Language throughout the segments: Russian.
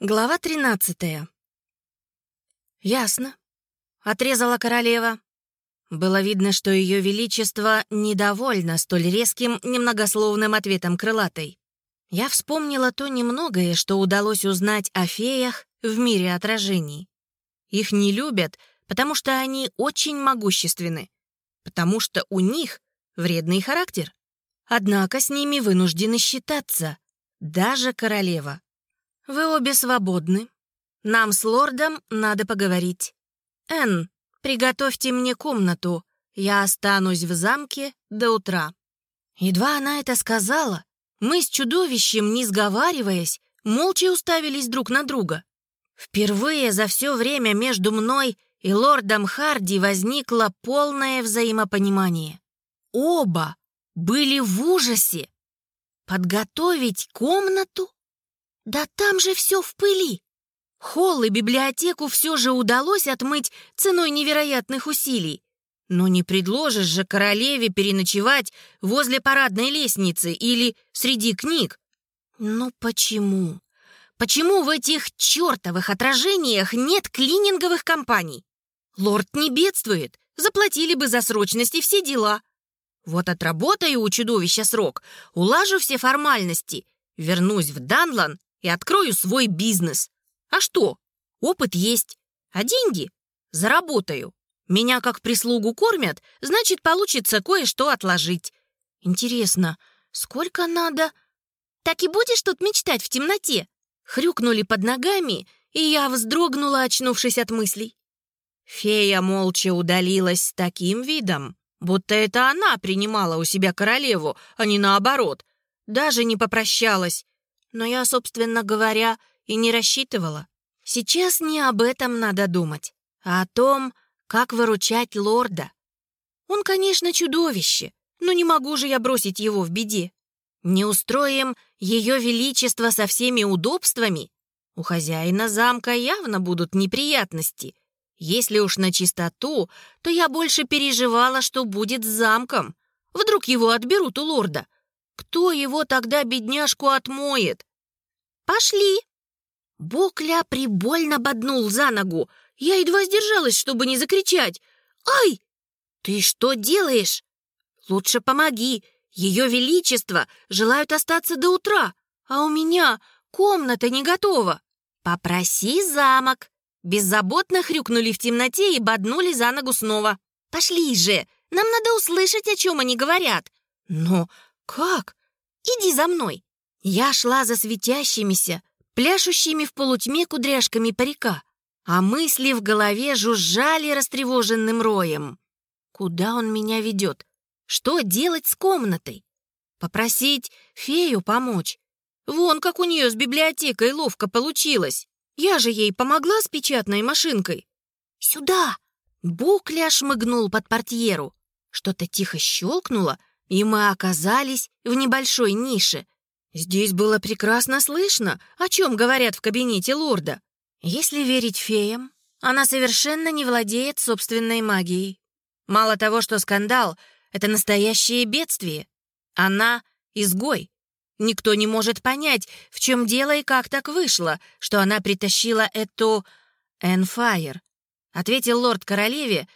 Глава тринадцатая. «Ясно», — отрезала королева. Было видно, что ее величество недовольно столь резким, немногословным ответом крылатой. Я вспомнила то немногое, что удалось узнать о феях в мире отражений. Их не любят, потому что они очень могущественны, потому что у них вредный характер. Однако с ними вынуждены считаться, даже королева. «Вы обе свободны. Нам с лордом надо поговорить. Энн, приготовьте мне комнату. Я останусь в замке до утра». Едва она это сказала, мы с чудовищем, не сговариваясь, молча уставились друг на друга. Впервые за все время между мной и лордом Харди возникло полное взаимопонимание. Оба были в ужасе. Подготовить комнату? Да там же все в пыли. Холл и библиотеку все же удалось отмыть ценой невероятных усилий. Но не предложишь же королеве переночевать возле парадной лестницы или среди книг. Но почему? Почему в этих чертовых отражениях нет клининговых компаний? Лорд не бедствует, заплатили бы за срочность и все дела. Вот отработаю у чудовища срок, улажу все формальности, вернусь в Данлан и открою свой бизнес. А что? Опыт есть. А деньги? Заработаю. Меня как прислугу кормят, значит, получится кое-что отложить. Интересно, сколько надо? Так и будешь тут мечтать в темноте? Хрюкнули под ногами, и я вздрогнула, очнувшись от мыслей. Фея молча удалилась с таким видом, будто это она принимала у себя королеву, а не наоборот. Даже не попрощалась. Но я, собственно говоря, и не рассчитывала. Сейчас не об этом надо думать, а о том, как выручать лорда. Он, конечно, чудовище, но не могу же я бросить его в беде. Не устроим ее величество со всеми удобствами. У хозяина замка явно будут неприятности. Если уж на чистоту, то я больше переживала, что будет с замком. Вдруг его отберут у лорда. Кто его тогда, бедняжку, отмоет? «Пошли!» Бокля прибольно боднул за ногу. Я едва сдержалась, чтобы не закричать. «Ай! Ты что делаешь?» «Лучше помоги. Ее Величество желают остаться до утра, а у меня комната не готова. Попроси замок». Беззаботно хрюкнули в темноте и боднули за ногу снова. «Пошли же! Нам надо услышать, о чем они говорят». «Но как?» «Иди за мной». Я шла за светящимися, пляшущими в полутьме кудряшками парика, а мысли в голове жужжали растревоженным роем. Куда он меня ведет? Что делать с комнатой? Попросить фею помочь? Вон как у нее с библиотекой ловко получилось. Я же ей помогла с печатной машинкой. «Сюда!» Букля шмыгнул под портьеру. Что-то тихо щелкнуло, и мы оказались в небольшой нише. Здесь было прекрасно слышно, о чем говорят в кабинете лорда. Если верить феям, она совершенно не владеет собственной магией. Мало того, что скандал — это настоящее бедствие. Она — изгой. Никто не может понять, в чем дело и как так вышло, что она притащила эту... Энфайр. Ответил лорд королеве,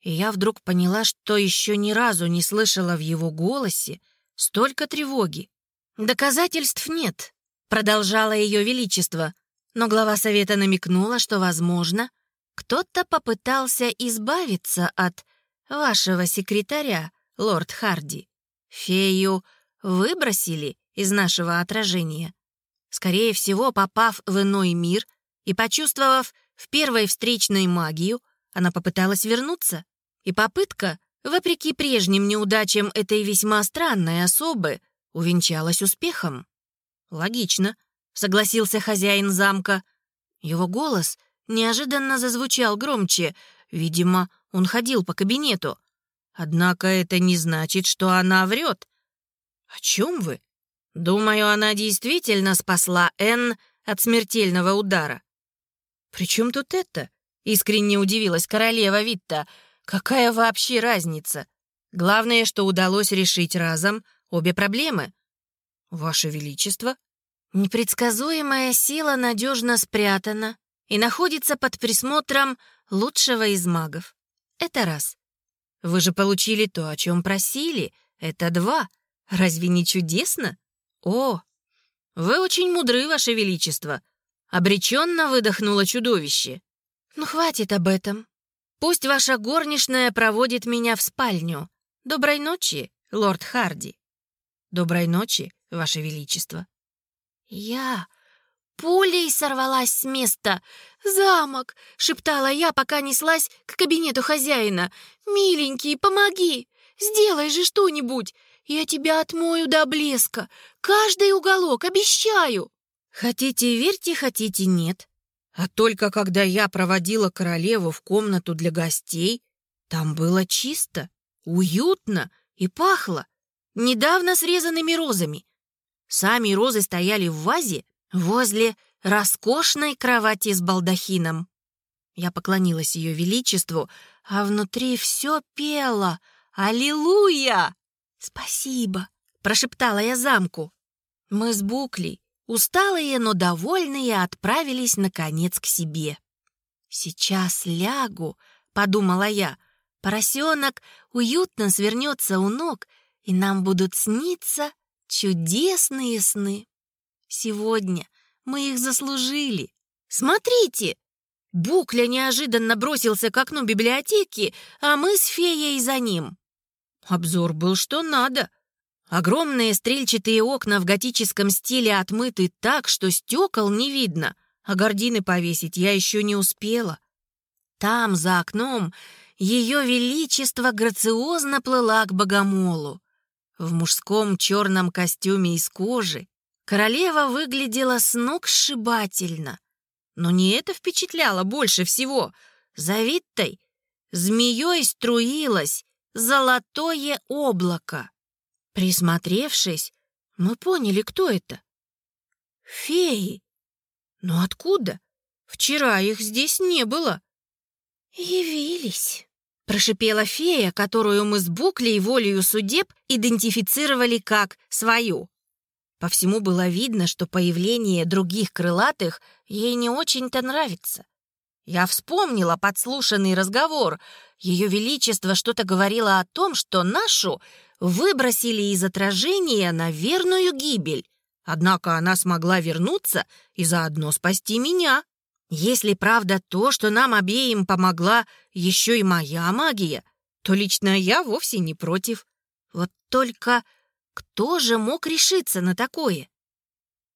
и я вдруг поняла, что еще ни разу не слышала в его голосе столько тревоги. «Доказательств нет», — продолжала ее величество, но глава совета намекнула, что, возможно, кто-то попытался избавиться от вашего секретаря, лорд Харди. Фею выбросили из нашего отражения. Скорее всего, попав в иной мир и почувствовав в первой встречной магию, она попыталась вернуться. И попытка, вопреки прежним неудачам этой весьма странной особы, увенчалась успехом. «Логично», — согласился хозяин замка. Его голос неожиданно зазвучал громче. Видимо, он ходил по кабинету. Однако это не значит, что она врет. «О чем вы?» Думаю, она действительно спасла Энн от смертельного удара. «При чем тут это?» — искренне удивилась королева Витта. «Какая вообще разница? Главное, что удалось решить разом обе проблемы». «Ваше Величество?» Непредсказуемая сила надежно спрятана и находится под присмотром лучшего из магов. Это раз. Вы же получили то, о чем просили. Это два. Разве не чудесно? О, вы очень мудры, Ваше Величество. Обреченно выдохнуло чудовище. Ну, хватит об этом. Пусть ваша горничная проводит меня в спальню. Доброй ночи, лорд Харди. Доброй ночи, Ваше Величество. Я пулей сорвалась с места. «Замок!» — шептала я, пока неслась к кабинету хозяина. «Миленький, помоги! Сделай же что-нибудь! Я тебя отмою до блеска! Каждый уголок, обещаю!» Хотите верьте, хотите нет. А только когда я проводила королеву в комнату для гостей, там было чисто, уютно и пахло недавно срезанными розами. Сами розы стояли в вазе возле роскошной кровати с балдахином. Я поклонилась ее величеству, а внутри все пело «Аллилуйя!» «Спасибо!» — прошептала я замку. Мы с Буклей, усталые, но довольные, отправились, наконец, к себе. «Сейчас лягу», — подумала я. «Поросенок уютно свернется у ног, и нам будут сниться Чудесные сны. Сегодня мы их заслужили. Смотрите! Букля неожиданно бросился к окну библиотеки, а мы с феей за ним. Обзор был что надо. Огромные стрельчатые окна в готическом стиле отмыты так, что стекол не видно, а гардины повесить я еще не успела. Там, за окном, ее величество грациозно плыла к богомолу. В мужском черном костюме из кожи королева выглядела с ног сшибательно. Но не это впечатляло больше всего. За Виттой змеей струилось золотое облако. Присмотревшись, мы поняли, кто это. Феи. Но откуда? Вчера их здесь не было. Явились. Прошипела фея, которую мы с Буклей волею судеб идентифицировали как свою. По всему было видно, что появление других крылатых ей не очень-то нравится. Я вспомнила подслушанный разговор. Ее Величество что-то говорило о том, что нашу выбросили из отражения на верную гибель. Однако она смогла вернуться и заодно спасти меня. Если правда то, что нам обеим помогла еще и моя магия, то лично я вовсе не против. Вот только кто же мог решиться на такое?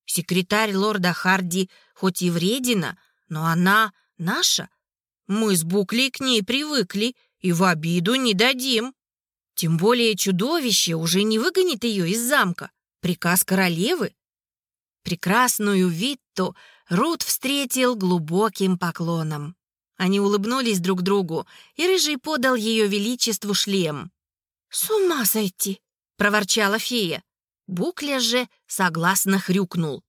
Секретарь лорда Харди хоть и вредина, но она наша. Мы с Букли к ней привыкли и в обиду не дадим. Тем более чудовище уже не выгонит ее из замка. Приказ королевы. Прекрасную Витту Рут встретил глубоким поклоном. Они улыбнулись друг другу, и Рыжий подал ее величеству шлем. «С ума сойти!» — проворчала фея. Букля же согласно хрюкнул.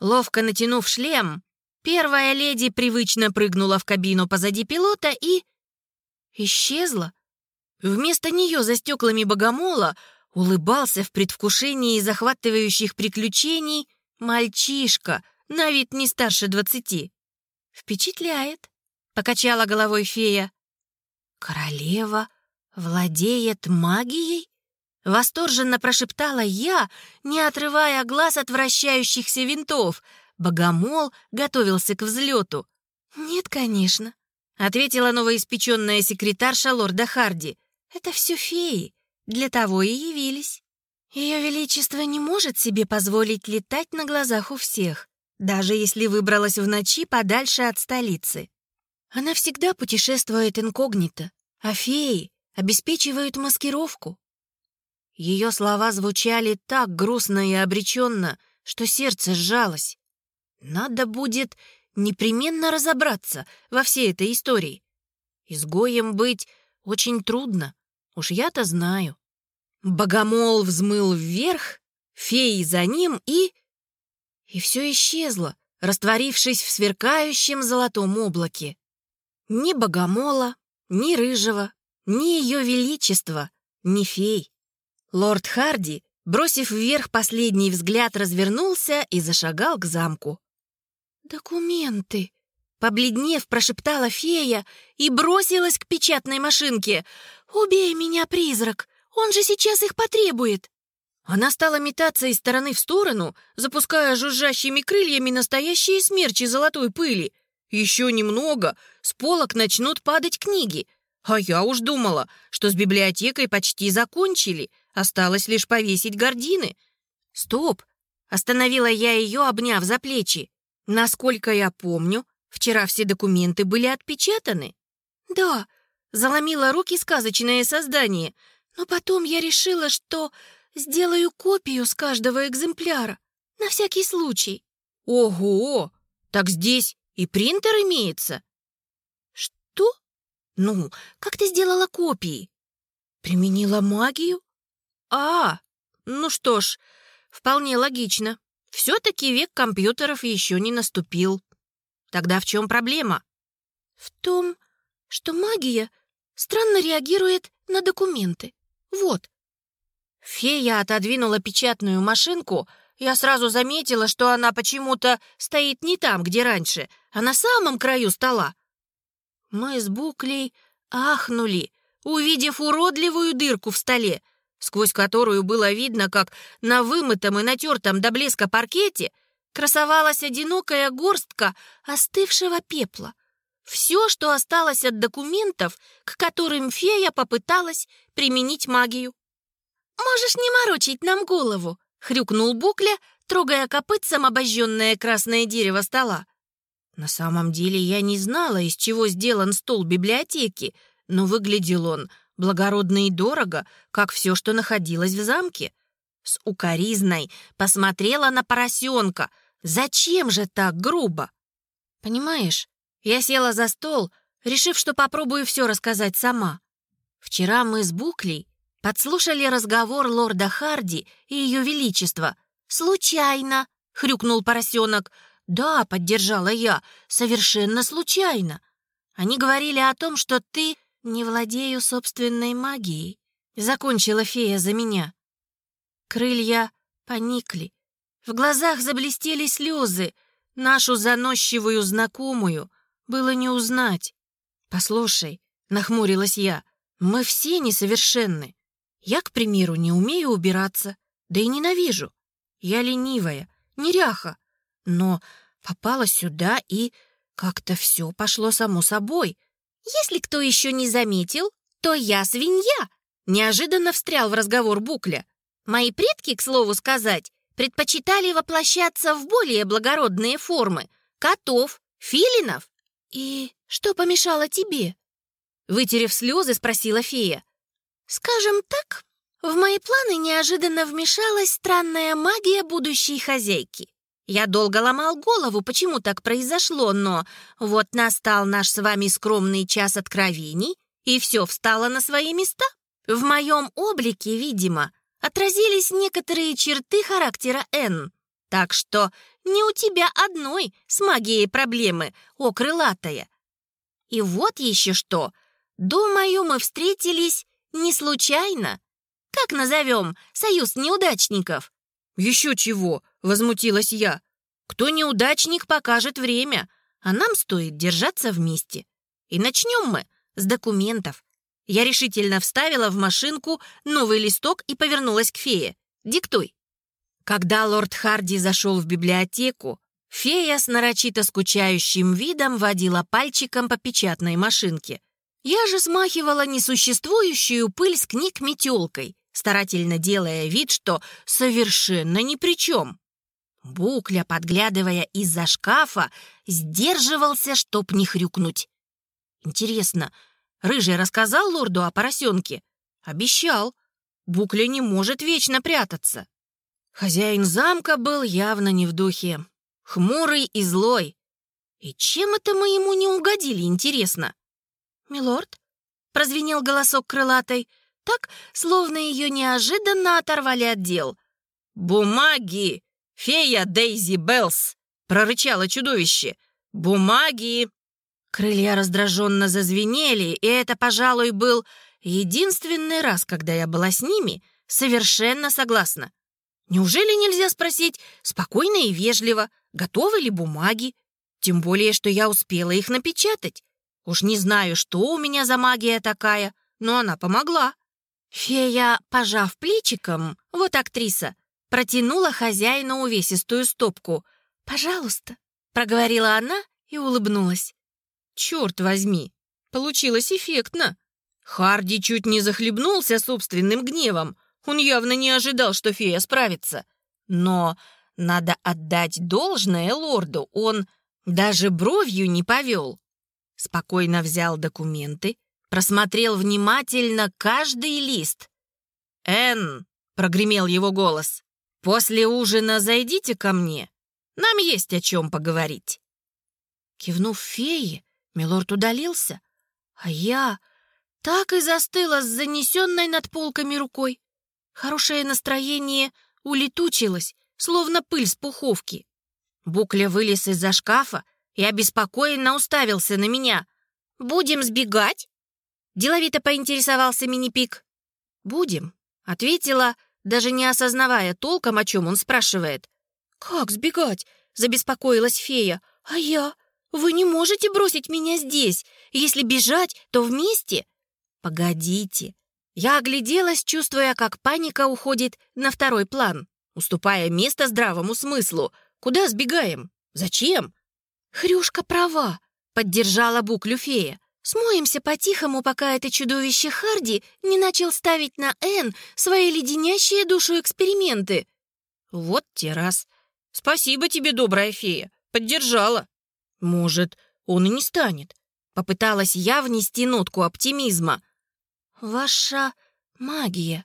Ловко натянув шлем, первая леди привычно прыгнула в кабину позади пилота и... исчезла. Вместо нее за стеклами богомола улыбался в предвкушении захватывающих приключений мальчишка — на вид не старше двадцати. Впечатляет, покачала головой фея. Королева владеет магией? Восторженно прошептала я, не отрывая глаз от вращающихся винтов. Богомол готовился к взлету. «Нет, конечно», — ответила новоиспеченная секретарша лорда Харди. «Это все феи, для того и явились. Ее Величество не может себе позволить летать на глазах у всех даже если выбралась в ночи подальше от столицы. Она всегда путешествует инкогнито, а феи обеспечивают маскировку. Ее слова звучали так грустно и обреченно, что сердце сжалось. Надо будет непременно разобраться во всей этой истории. Изгоем быть очень трудно, уж я-то знаю. Богомол взмыл вверх, феи за ним и и все исчезло, растворившись в сверкающем золотом облаке. Ни богомола, ни рыжего, ни ее величества, ни фей. Лорд Харди Бросив вверх последний взгляд, развернулся и зашагал к замку. «Документы!» Побледнев, прошептала фея и бросилась к печатной машинке. «Убей меня, призрак! Он же сейчас их потребует!» Она стала метаться из стороны в сторону, запуская жужжащими крыльями настоящие смерчи золотой пыли. Еще немного, с полок начнут падать книги. А я уж думала, что с библиотекой почти закончили, осталось лишь повесить гардины. «Стоп!» — остановила я ее, обняв за плечи. «Насколько я помню, Вчера все документы были отпечатаны?» «Да», — заломила руки сказочное создание. «Но потом я решила, что сделаю копию с каждого экземпляра, на всякий случай». «Ого! Так здесь и принтер имеется?» «Что? Ну, как ты сделала копии?» «Применила магию?» «А, ну что ж, вполне логично. Все-таки век компьютеров еще не наступил». Тогда в чем проблема? В том, что магия странно реагирует на документы. Вот. Фея отодвинула печатную машинку. Я сразу заметила, что она почему-то стоит не там, где раньше, а на самом краю стола. Мы с Буклей ахнули, увидев уродливую дырку в столе, сквозь которую было видно, как на вымытом и натертом до блеска паркете — красовалась одинокая горстка остывшего пепла. Все, что осталось от документов, к которым фея попыталась применить магию. «Можешь не морочить нам голову», — хрюкнул Букля, трогая копытцем обожженное красное дерево стола. На самом деле я не знала, из чего сделан стол библиотеки, но выглядел он благородно и дорого, как все, что находилось в замке. С укоризной посмотрела на поросенка — Зачем же так грубо? Понимаешь, я села за стол, решив, что попробую все рассказать сама. Вчера мы с Буклей подслушали разговор лорда Харди и ее величества. «Случайно!» — хрюкнул поросенок. «Да», — поддержала я, — «совершенно случайно. Они говорили о том, что ты не владею собственной магией», — закончила фея за меня. Крылья поникли, в глазах заблестели слезы. Нашу заносчивую знакомую было не узнать. «Послушай», — нахмурилась я, — «мы все несовершенны. Я, к примеру, не умею убираться, да и ненавижу. Я ленивая, неряха, но попала сюда и как-то все пошло само собой. Если кто еще не заметил, то я свинья», — неожиданно встрял в разговор Букля. «Мои предки, к слову сказать, предпочитали воплощаться в более благородные формы — котов, филинов. «И что помешало тебе?» Вытерев слезы, спросила фея. «Скажем так, в мои планы неожиданно вмешалась странная магия будущей хозяйки. Я долго ломал голову, почему так произошло, но вот настал наш с вами скромный час откровений, и все встало на свои места. В моем облике, видимо, отразились некоторые черты характера Н. Так что не у тебя одной с магией проблемы, о крылатая. И вот еще что. Думаю, мы встретились не случайно. Как назовем союз неудачников? Еще чего, возмутилась я. Кто неудачник, покажет время, а нам стоит держаться вместе. И начнем мы с документов. Я решительно вставила в машинку новый листок и повернулась к фее. «Диктуй». Когда лорд Харди зашел в библиотеку, фея с нарочито скучающим видом водила пальчиком по печатной машинке. Я же смахивала несуществующую пыль с книг метелкой, старательно делая вид, что совершенно ни при чем. Букля, подглядывая из-за шкафа, сдерживался, чтоб не хрюкнуть. Интересно, Рыжий рассказал лорду о поросенке? Обещал. Букля не может вечно прятаться. Хозяин замка был явно не в духе. Хмурый и злой. И чем это мы ему не угодили, интересно? «Милорд?» — прозвенел голосок крылатой, так, словно ее неожиданно оторвали от дел. «Бумаги! Фея Дейзи Беллс!» — прорычало чудовище. «Бумаги!» Крылья раздраженно зазвенели, и это, пожалуй, был единственный раз, когда я была с ними совершенно согласна. Неужели нельзя спросить спокойно и вежливо, готовы ли бумаги? Тем более, что я успела их напечатать. Уж не знаю, что у меня за магия такая, но она помогла. Фея, пожав плечиком, вот актриса, протянула хозяину увесистую стопку. «Пожалуйста», — проговорила она и улыбнулась. «Черт возьми, получилось эффектно». Харди чуть не захлебнулся собственным гневом. Он явно не ожидал, что фея справится. Но надо отдать должное лорду, он даже бровью не повел. Спокойно взял документы, просмотрел внимательно каждый лист. «Энн», — прогремел его голос, — «после ужина зайдите ко мне. Нам есть о чем поговорить». Кивнув фее, милорд удалился, а я так и застыла с занесенной над полками рукой. Хорошее настроение улетучилось, словно пыль с пуховки. Букля вылез из-за шкафа и обеспокоенно уставился на меня. «Будем сбегать?» Деловито поинтересовался мини-пик. «Будем», — ответила, даже не осознавая толком, о чем он спрашивает. «Как сбегать?» — забеспокоилась фея. «А я? Вы не можете бросить меня здесь. Если бежать, то вместе». «Погодите». Я огляделась, чувствуя, как паника уходит на второй план, уступая место здравому смыслу. Куда сбегаем? Зачем? «Хрюшка права», — поддержала буклю фея. «Смоемся по-тихому, пока это чудовище Харди не начал ставить на Н свои леденящие душу эксперименты». «Вот те раз. Спасибо тебе, добрая фея. Поддержала». «Может, он и не станет». Попыталась я внести нотку оптимизма. «Ваша магия.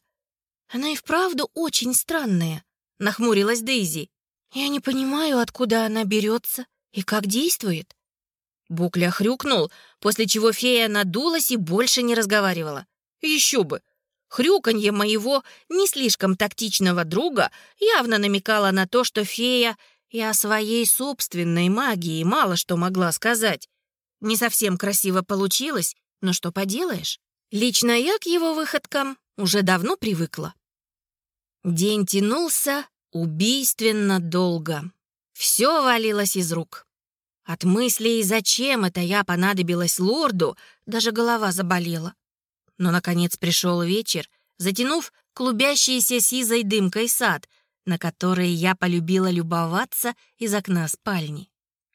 Она и вправду очень странная», — нахмурилась Дейзи. «Я не понимаю, откуда она берется и как действует?» Букля хрюкнул, после чего фея надулась и больше не разговаривала. «Еще бы! Хрюканье моего не слишком тактичного друга явно намекало на то, что фея и о своей собственной магии мало что могла сказать. Не совсем красиво получилось, но что поделаешь? Лично я к его выходкам уже давно привыкла. День тянулся убийственно долго. Все валилось из рук. От мыслей, зачем это я понадобилась лорду, даже голова заболела. Но, наконец, пришел вечер, затянув клубящийся сизой дымкой сад, на который я полюбила любоваться из окна спальни.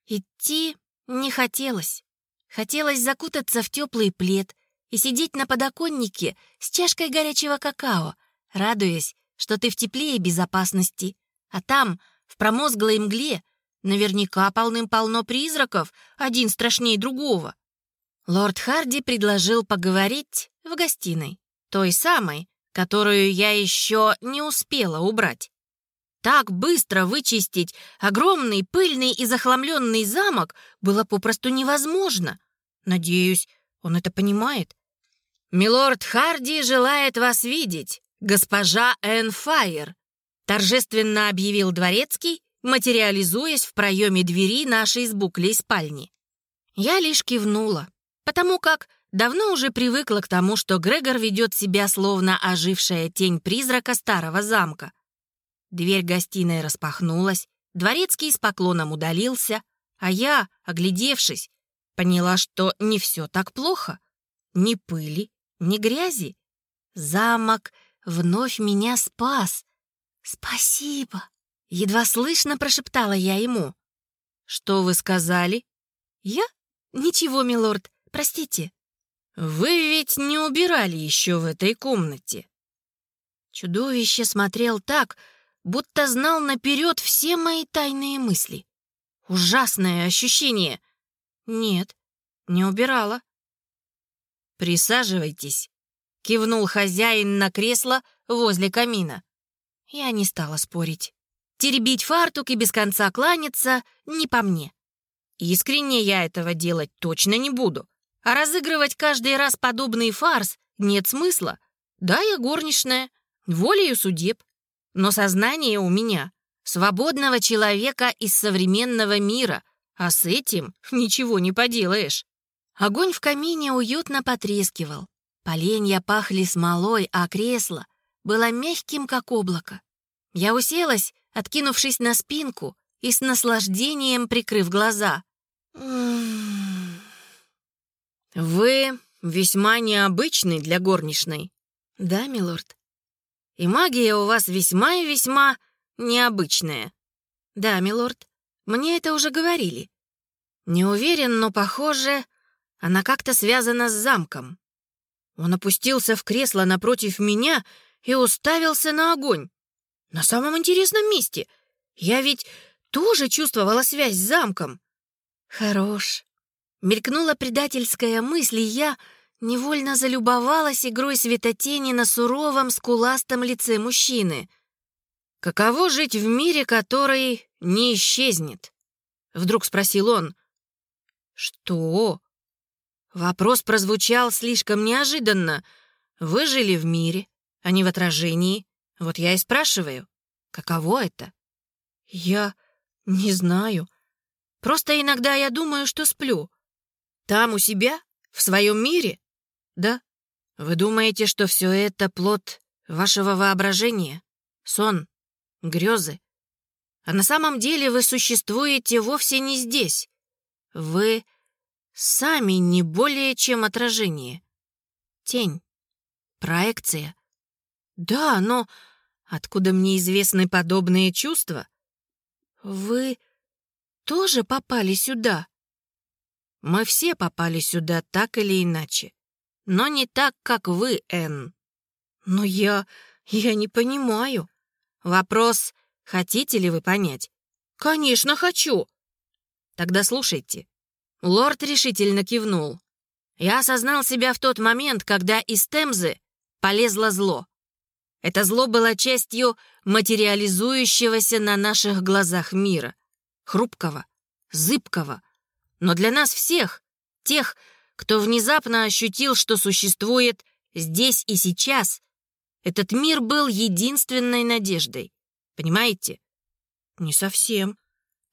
Идти не хотелось. Хотелось закутаться в теплый плед и сидеть на подоконнике с чашкой горячего какао, радуясь, что ты в тепле и безопасности, а там — в промозглой мгле наверняка полным-полно призраков, один страшнее другого. Лорд Харди предложил поговорить в гостиной, той самой, которую я еще не успела убрать. Так быстро вычистить огромный, пыльный и захламленный замок было попросту невозможно. Надеюсь, он это понимает. «Милорд Харди желает вас видеть, госпожа Энн Файер», торжественно объявил дворецкий, материализуясь в проеме двери нашей с буклей спальни. Я лишь кивнула, потому как давно уже привыкла к тому, что Грегор ведет себя словно ожившая тень призрака старого замка. Дверь гостиной распахнулась, дворецкий с поклоном удалился, а я, оглядевшись, поняла, что не все так плохо. Ни пыли, ни грязи. Замок вновь меня спас, «Спасибо!» — едва слышно прошептала я ему. «Что вы сказали?» «Я? Ничего, милорд, простите». «Вы ведь не убирали еще в этой комнате». Чудовище смотрел так, будто знал наперед все мои тайные мысли. Ужасное ощущение. Нет, не убирала. «Присаживайтесь», — кивнул хозяин на кресло возле камина. Я не стала спорить. Теребить фартук и без конца кланяться не по мне. Искренне я этого делать точно не буду. А разыгрывать каждый раз подобный фарс нет смысла. Да, я горничная, волею судеб. Но сознание у меня свободного человека из современного мира, а с этим ничего не поделаешь. Огонь в камине уютно потрескивал. Поленья пахли смолой, а кресло было мягким, как облако. Я уселась, откинувшись на спинку и с наслаждением прикрыв глаза. «Вы весьма необычный для горничной». «Да, милорд». «И магия у вас весьма и весьма необычная». «Да, милорд. Мне это уже говорили». «Не уверен, но, похоже, она как-то связана с замком». Он опустился в кресло напротив меня и уставился на огонь. На самом интересном месте. Я ведь тоже чувствовала связь с замком. Хорош. Мелькнула предательская мысль, и я невольно залюбовалась игрой светотени на суровом, скуластом лице мужчины. «Каково жить в мире, который не исчезнет?» Вдруг спросил он. «Что?» Вопрос прозвучал слишком неожиданно. Вы жили в мире, а не в отражении. Вот я и спрашиваю, каково это? Я не знаю. Просто иногда я думаю, что сплю. Там у себя, в своем мире? Да. Вы думаете, что все это плод вашего воображения? Сон, грезы? А на самом деле вы существуете вовсе не здесь. Вы сами не более чем отражение. Тень. Проекция. Да, но откуда мне известны подобные чувства? Вы тоже попали сюда? Мы все попали сюда так или иначе. Но не так, как вы, Энн. Но я... я не понимаю. Вопрос, хотите ли вы понять? Конечно, хочу. Тогда слушайте. Лорд решительно кивнул. Я осознал себя в тот момент, когда из Темзы полезло зло. Это зло было частью материализующегося на наших глазах мира. Хрупкого, зыбкого. Но для нас всех, тех, кто внезапно ощутил, что существует здесь и сейчас, этот мир был единственной надеждой. Понимаете? Не совсем.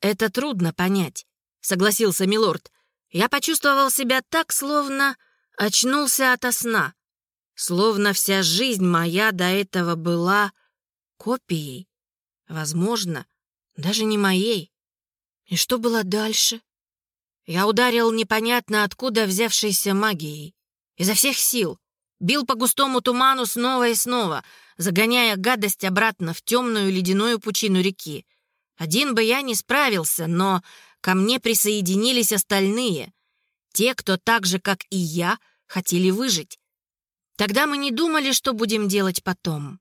Это трудно понять, согласился Милорд. Я почувствовал себя так, словно очнулся ото сна. Словно вся жизнь моя до этого была копией. Возможно, даже не моей. И что было дальше? Я ударил непонятно откуда взявшейся магией. Изо всех сил. Бил по густому туману снова и снова, загоняя гадость обратно в темную ледяную пучину реки. Один бы я не справился, но Ко мне присоединились остальные, те, кто так же, как и я, хотели выжить. Тогда мы не думали, что будем делать потом.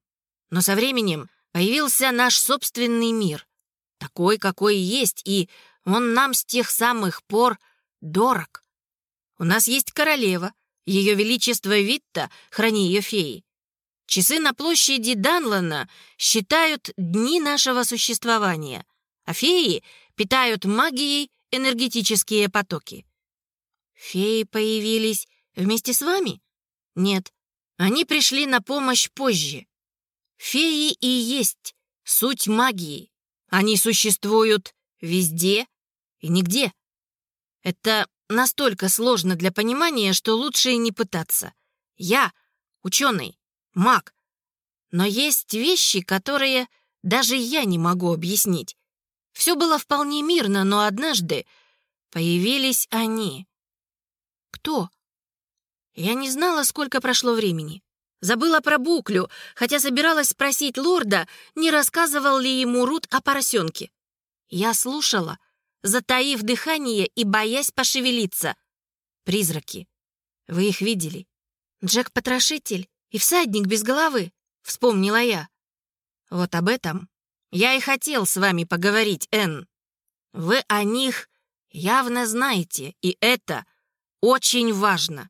Но со временем появился наш собственный мир, такой, какой есть, и он нам с тех самых пор дорог. У нас есть королева, ее величество Витта, храни ее феи. Часы на площади Данлана считают дни нашего существования, а феи питают магией энергетические потоки. Феи появились вместе с вами? Нет, они пришли на помощь позже. Феи и есть суть магии. Они существуют везде и нигде. Это настолько сложно для понимания, что лучше и не пытаться. Я ученый, маг. Но есть вещи, которые даже я не могу объяснить. Все было вполне мирно, но однажды появились они. Кто? Я не знала, сколько прошло времени. Забыла про буклю, хотя собиралась спросить лорда, не рассказывал ли ему Рут о поросенке. Я слушала, затаив дыхание и боясь пошевелиться. Призраки. Вы их видели? Джек-потрошитель и всадник без головы, вспомнила я. Вот об этом я и хотел с вами поговорить, Энн. Вы о них явно знаете, и это очень важно.